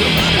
somebody